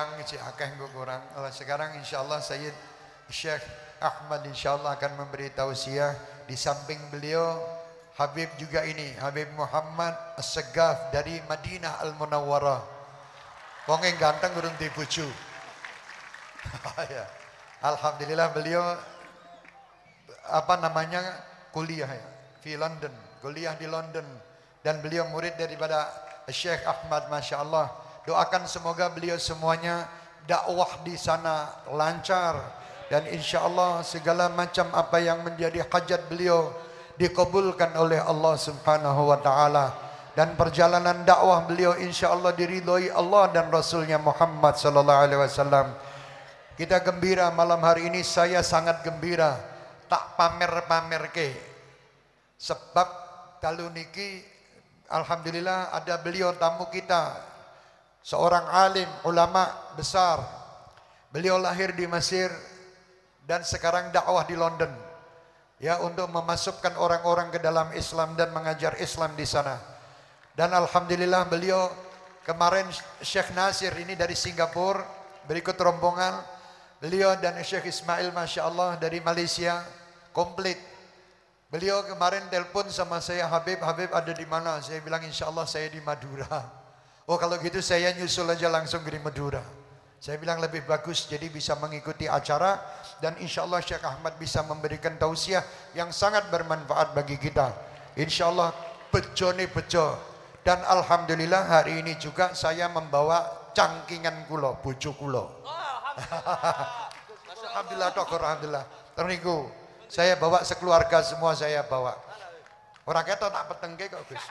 Kurang, cek akeh kok kurang. Sekarang insyaallah Sayyid Syekh Ahmad insyaallah akan memberi tausiah di samping beliau Habib juga ini, Habib Muhammad As-Segaf dari Madinah Al-Munawwarah. Wong yang ganteng urung dibuju. ya. Alhamdulillah beliau apa namanya kuliah ya di London, kuliah di London dan beliau murid daripada Syekh Ahmad Masya Allah. Doakan semoga beliau semuanya dakwah di sana lancar. Dan insya Allah segala macam apa yang menjadi hajat beliau dikabulkan oleh Allah Subhanahu wa taala. Dan perjalanan dakwah beliau insya Allah diridhoi Allah dan Rasulnya Muhammad sallallahu alaihi wasallam. Kita gembira malam hari ini saya sangat gembira. Tak pamer-pamer ke. Sebab kalau niki alhamdulillah ada beliau tamu kita seorang alim ulama besar beliau lahir di Mesir dan sekarang dakwah di London ya untuk memasukkan orang-orang ke dalam Islam dan mengajar Islam di sana. Dan alhamdulillah beliau kemarin Syekh Nasir ini dari Singapura berikut rombongan beliau dan Syekh Ismail Masya Allah dari Malaysia komplit. Beliau kemarin telepon sama saya Habib, Habib ada di mana? Saya bilang insya Allah saya di Madura. Oh kalau gitu saya nyusul aja langsung ke Madura. Saya bilang lebih bagus jadi bisa mengikuti acara dan insya Allah Syekh Ahmad bisa memberikan tausiah yang sangat bermanfaat bagi kita. Insya Allah bejo nih bejo. Dan Alhamdulillah hari ini juga saya membawa cangkingan kulo, bucu kulo. Alhamdulillah toh, Alhamdulillah. Terniku, saya bawa sekeluarga semua saya bawa. Orang kata tak petengke kok Gus.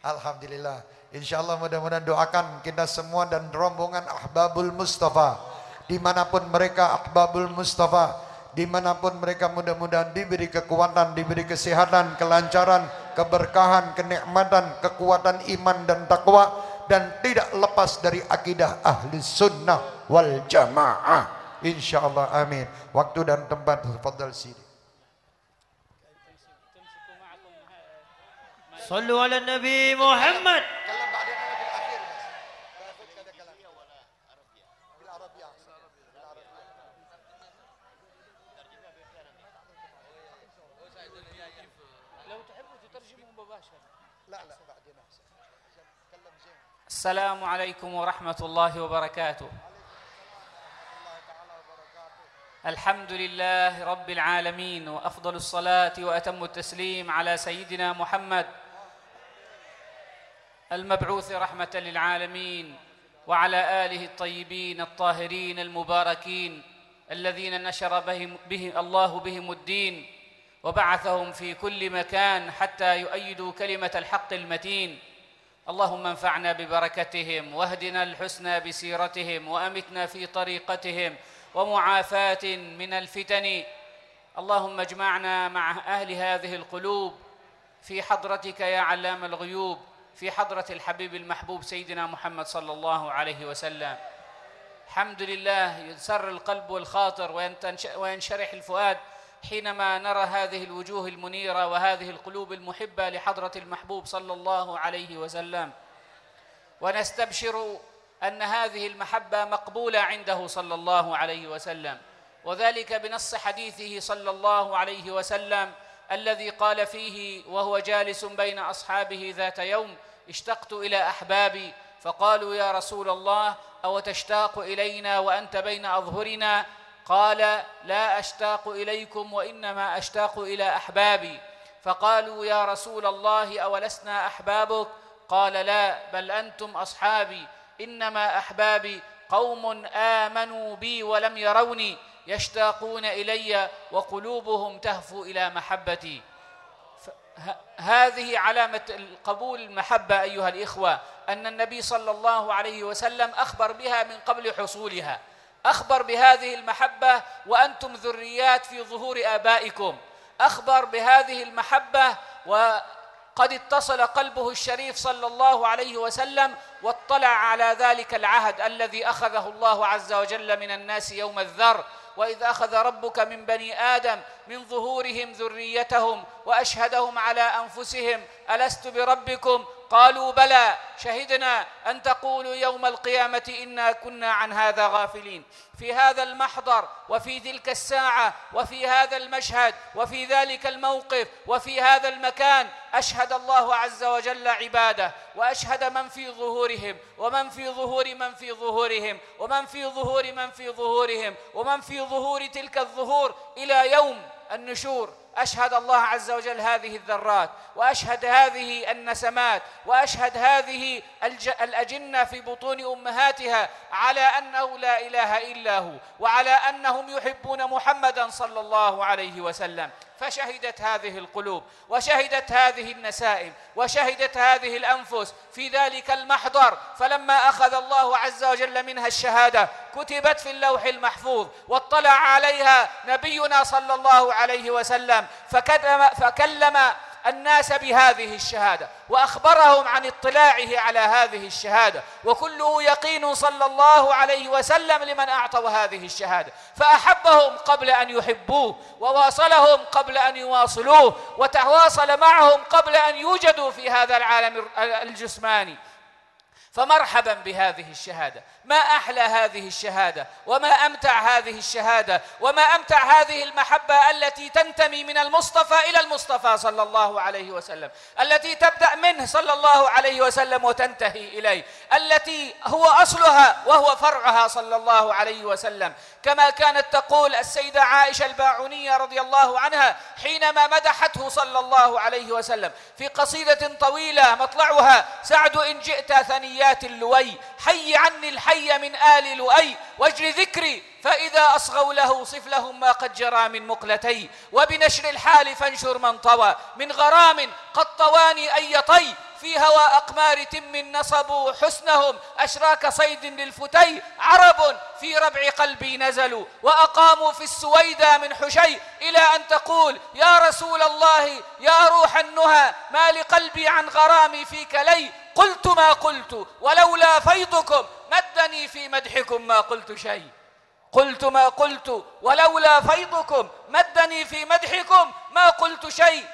Alhamdulillah. Insya Allah mudah-mudahan doakan kita semua dan rombongan Ahbabul Mustafa. Di mana pun mereka Ahbabul Mustafa. Di mana pun mereka mudah-mudahan diberi kekuatan, diberi kesehatan, kelancaran, keberkahan, kenikmatan, kekuatan iman dan takwa. Dan tidak lepas dari akidah ahli sunnah wal jamaah. Insya Allah amin. Waktu dan tempat tafadhal sini. صلوا على النبي محمد. السلام عليكم ورحمة الله وبركاته. الحمد لله رب العالمين وأفضل الصلاة وأتم التسليم على سيدنا محمد المبعوث رحمة للعالمين وعلى آله الطيبين الطاهرين المباركين الذين نشر بهم, به الله بهم الدين وبعثهم في كل مكان حتى يؤيدوا كلمة الحق المتين. اللهم انفعنا ببركتهم واهدنا الحسنى بسيرتهم وأمتنا في طريقتهم ومعافاة من الفتن. اللهم اجمعنا مع أهل هذه القلوب في حضرتك يا علام الغيوب. في حضرة الحبيب المحبوب سيدنا محمد صلى الله عليه وسلم. الحمد لله يسر القلب والخاطر وينشرح الفؤاد حينما نرى هذه الوجوه المنيرة وهذه القلوب المحبة لحضرة المحبوب صلى الله عليه وسلم. ونستبشر أن هذه المحبة مقبولة عنده صلى الله عليه وسلم. وذلك بنص حديثه صلى الله عليه وسلم الذي قال فيه وهو جالس بين أصحابه ذات يوم اشتقت إلى أحبابي فقالوا يا رسول الله أو تشتاق إلينا وأنت بين أظهرنا؟ قال لا أشتاق إليكم وإنما أشتاق إلى أحبابي. فقالوا يا رسول الله أولسنا أحبابك؟ قال لا بل أنتم أصحابي. إنما أحبابي قوم آمنوا بي ولم يروني يشتاقون إلي وقلوبهم تهفو إلى محبتي. هذه علامة قبول المحبة أيها الإخوة أن النبي صلى الله عليه وسلم أخبر بها من قبل حصولها. أخبر بهذه المحبة وأنتم ذريات في ظهور آبائكم. أخبر بهذه المحبة وقد اتصل قلبه الشريف صلى الله عليه وسلم واطلع على ذلك العهد الذي أخذه الله عز وجل من الناس يوم الذر. واذ أخذ ربك من بني آدم من ظهورهم ذريتهم وأشهدهم على أنفسهم ألست بربكم؟ قالوا بلى شهدنا أن تقولوا يوم القيامة إنا كنا عن هذا غافلين. في هذا المحضر وفي تلك الساعة وفي هذا المشهد وفي ذلك الموقف وفي هذا المكان أشهد الله عز وجل عباده وأشهد من في ظهورهم ومن في ظهور من في ظهورهم ومن في ظهور من في ظهورهم ومن في ظهور تلك الظهور إلى يوم النشور. أشهد الله عز وجل هذه الذرات وأشهد هذه النسمات وأشهد هذه الأجنة في بطون أمهاتها على أنه لا إله إلا هو وعلى أنهم يحبون محمدا صلى الله عليه وسلم. فشهدت هذه القلوب وشهدت هذه النسائم وشهدت هذه الأنفس في ذلك المحضر. فلما أخذ الله عز وجل منها الشهادة كتبت في اللوح المحفوظ واطلع عليها نبينا صلى الله عليه وسلم. فكلم الناس بهذه الشهادة وأخبرهم عن اطلاعه على هذه الشهادة وكله يقين صلى الله عليه وسلم لمن أعطوا هذه الشهادة. فأحبهم قبل أن يحبوه وواصلهم قبل أن يواصلوه وتواصل معهم قبل أن يوجدوا في هذا العالم الجسماني. فمرحبا بهذه الشهادة. ما أحلى هذه الشهادة؟ وما أمتع هذه الشهادة؟ وما أمتع هذه المحبة التي تنتمي من المصطفى إلى المصطفى صلى الله عليه وسلم؟ التي تبدأ منه صلى الله عليه وسلم وتنتهي إليه. التي هو أصلها وهو فرعها صلى الله عليه وسلم. كما كانت تقول السيدة عائشة الباعونية رضي الله عنها حينما مدحته صلى الله عليه وسلم في قصيدة طويلة مطلعها سعد إن جئت ثنيات اللوي حي عني الحي من آل لؤي واجر ذكري فإذا أصغوا له صف لهم ما قد جرى من مقلتي وبنشر الحال فانشر من طوى من غرام قد طواني أي طي في هوى أقمار تم نصبوا حسنهم. أشراك صيد للفتي عرب في ربع قلبي نزلوا. وأقاموا في السويدى من حشي إلى أن تقول يا رسول الله يا روح النهى ما لقلبي عن غرامي فيك لي. قلت ما قلت ولولا فيضكم مدني في مدحكم ما قلت شيء. قلت ما قلت ولولا فيضكم مدني في مدحكم ما قلت شيء.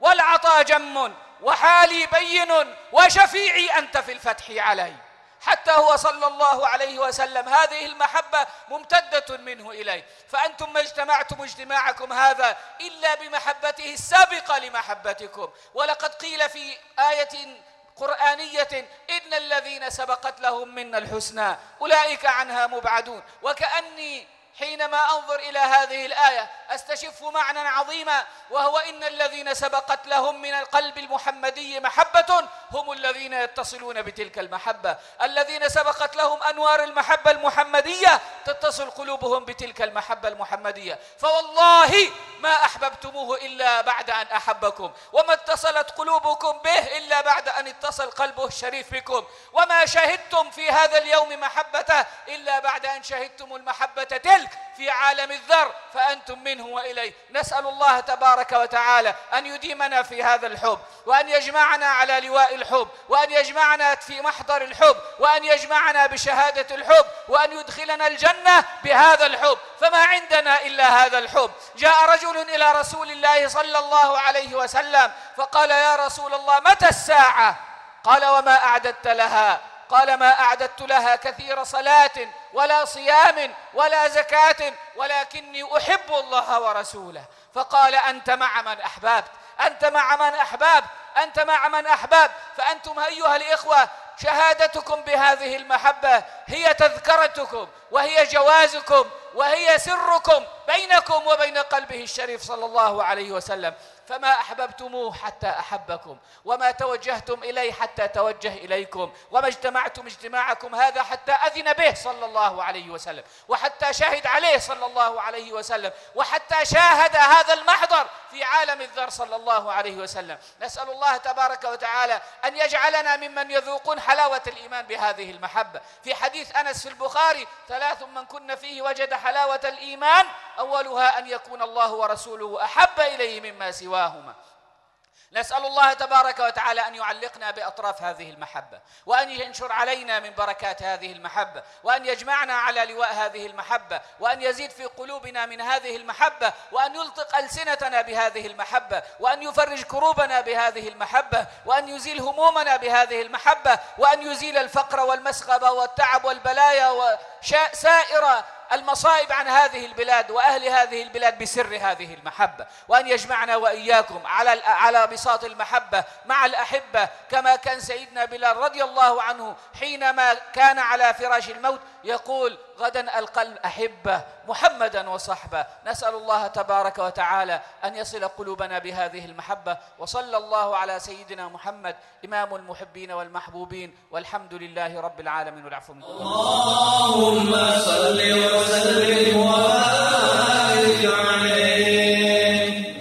والعطا جم وحالي بين وشفيعي أنت في الفتح علي. حتى هو صلى الله عليه وسلم هذه المحبة ممتدة منه إليه فأنتم ما اجتمعتم اجتماعكم هذا إلا بمحبته السابقة لمحبتكم. ولقد قيل في آية قرآنية إن الذين سبقت لهم منا الحسنى أولئك عنها مبعدون. وكأني حينما أنظر إلى هذه الآية أستشف معنى عظيما وهو إن الذين سبقت لهم من القلب المحمدي محبة هم الذين يتصلون بتلك المحبة. الذين سبقت لهم أنوار المحبة المحمدية تتصل قلوبهم بتلك المحبة المحمدية. فوالله ما أحببتموه إلا بعد أن أحبكم وما اتصلت قلوبكم به إلا بعد أن اتصل قلبه الشريف بكم. وما شهدتم في هذا اليوم محبته إلا بعد أن شهدتم المحبة تلك. الملك في عالم الذر فأنتم منه وإليه. نسأل الله تبارك وتعالى أن يديمنا في هذا الحب وأن يجمعنا على لواء الحب وأن يجمعنا في محضر الحب وأن يجمعنا بشهادة الحب وأن يدخلنا الجنة بهذا الحب. فما عندنا إلا هذا الحب. جاء رجل إلى رسول الله صلى الله عليه وسلم فقال يا رسول الله متى الساعة؟ قال وما أعددت لها. قال ما أعددت لها كثير صلاة. ولا صيام ولا زكاة ولكني أحب الله ورسوله. فقال أنت مع من احببت أنت مع من احببت أنت مع من احببت فأنتم أيها الإخوة شهادتكم بهذه المحبة هي تذكرتكم وهي جوازكم وهي سركم بينكم وبين قلبه الشريف صلى الله عليه وسلم. فما أحببتموه حتى أحبكم وما توجهتم إليه حتى توجه إليكم وما اجتمعتم اجتماعكم هذا حتى أذن به صلى الله عليه وسلم وحتى شهد عليه صلى الله عليه وسلم وحتى شاهد هذا المحضر في عالم الذر صلى الله عليه وسلم. نسأل الله تبارك وتعالى أن يجعلنا ممن يذوقون حلاوة الإيمان بهذه المحبة. في حديث أنس في البخاري ثلاث من كن فيه وجد حلاوة الإيمان أولها أن يكون الله ورسوله أحب إليه مما سواهما. نسأل الله تبارك وتعالى أن يعلقنا بأطراف هذه المحبة وأن ينشر علينا من بركات هذه المحبة وأن يجمعنا على لواء هذه المحبة وأن يزيد في قلوبنا من هذه المحبة وأن يلطق ألسنتنا بهذه المحبة وأن يفرج كروبنا بهذه المحبة وأن يزيل همومنا بهذه المحبة وأن يزيل الفقر والمسغبة والتعب والبلايا وسائر المصائب عن هذه البلاد وأهل هذه البلاد بسر هذه المحبة. وأن يجمعنا وإياكم على على بساط المحبة مع الأحبة كما كان سيدنا بلال رضي الله عنه حينما كان على فراش الموت يقول غدا القلب احبه محمدا وصحبه. نسأل الله تبارك وتعالى أن يصل قلوبنا بهذه المحبة وصلى الله على سيدنا محمد إمام المحبين والمحبوبين والحمد لله رب العالمين. والعفو منكم. اللهم صل وسلم وبارك عليه.